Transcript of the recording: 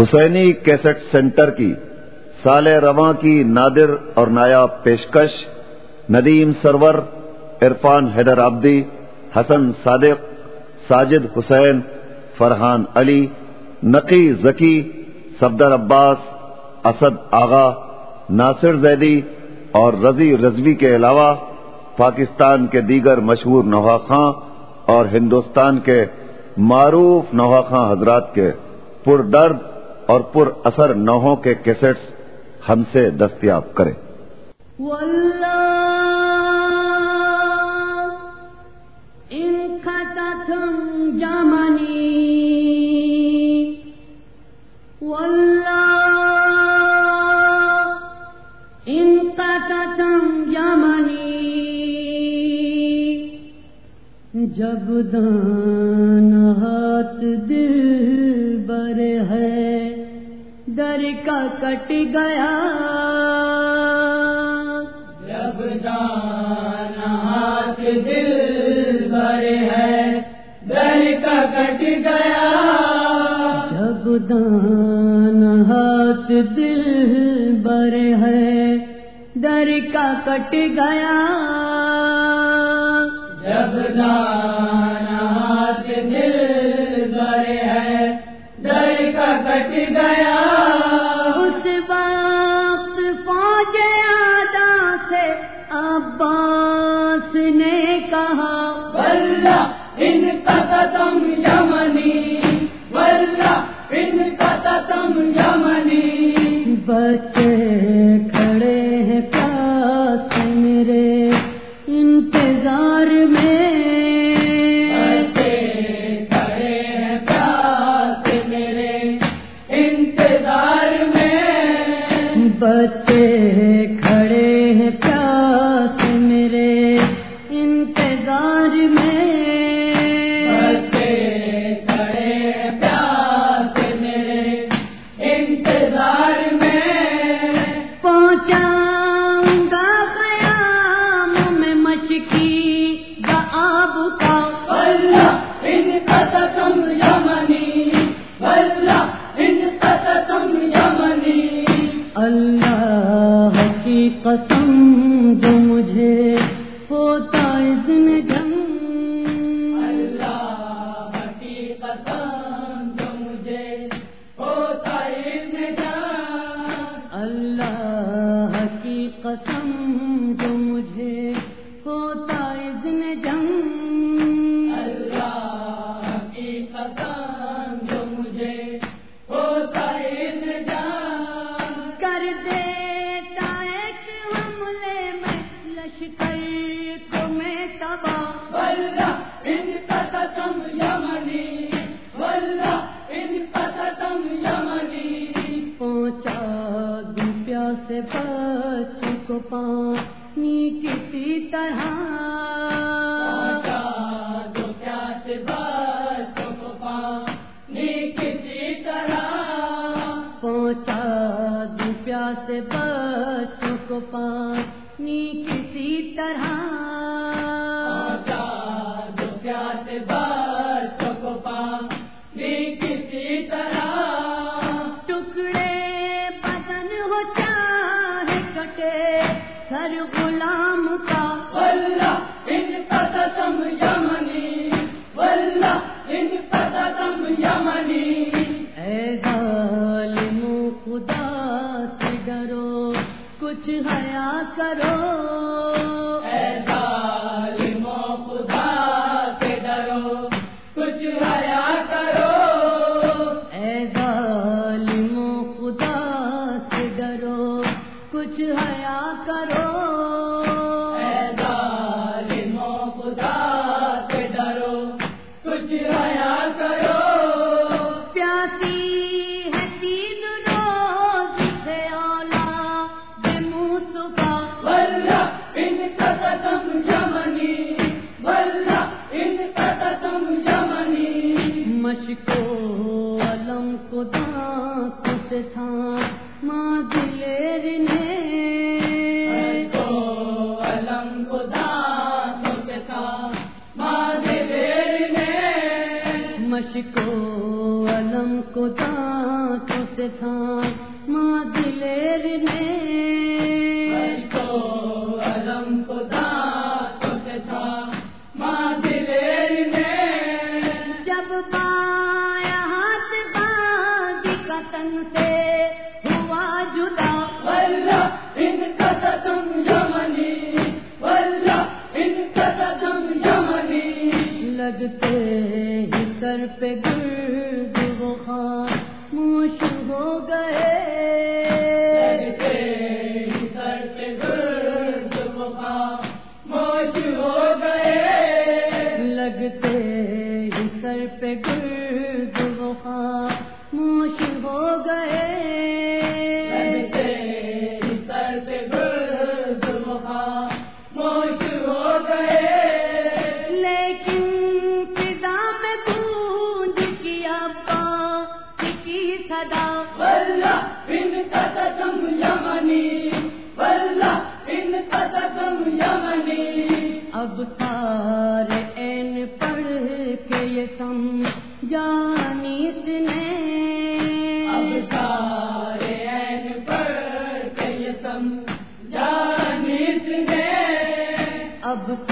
حسینی cassette centre کی، سال رواں کی نادر اور نایاب پیشکش، ندیم سرور، عرفان حیدر آبدی حسن صادق، ساجد حسین، فرحان علی، نقی ذکی صفدر عباس، اسد آغا، ناصر زیدی اور رضی رضوی کے علاوہ پاکستان کے دیگر مشہور نوحہ خاں اور ہندوستان کے معروف نوحہ خاں حضرات کے پر درد اور پر اثر نوحوں کے کیسٹس ہم سے دستیاب کریں۔ جب دان ہاتھ دل در کا کٹ گیا۔ جب دان ہاتھ دل بر ہے در کا کٹ گیا۔ جب دان ہاتھ دل بر ہے در کا کٹ گیا۔ جب دان ہاتھ دل قدم قسم جو مجھے ہوتا اذن جنگ اللہ کی قسم جو مجھے ہوتا ان جان کر دیتا ایک حملے میں لشکر کو میں تباہ۔ بلہ ان کا قسم یمنی بلہ ان کا قسم یمنی پہنچا دوں پیاسے بچوں کو پانی کسی طرح۔ دو پیاس کسی طرح۔ پہنچا دوں پیاسے بچوں کو پانی کسی طرح۔ کو علم کو دانت سے تھا ماں دلیر نے۔ کو علم کو دانت سے تھا ماں دلیر نے۔ جب پایا ہاتھ باندھ کا تن سے لگتے ہی سر پہ گرد وہ خاموش ہو گئے اب